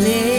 live.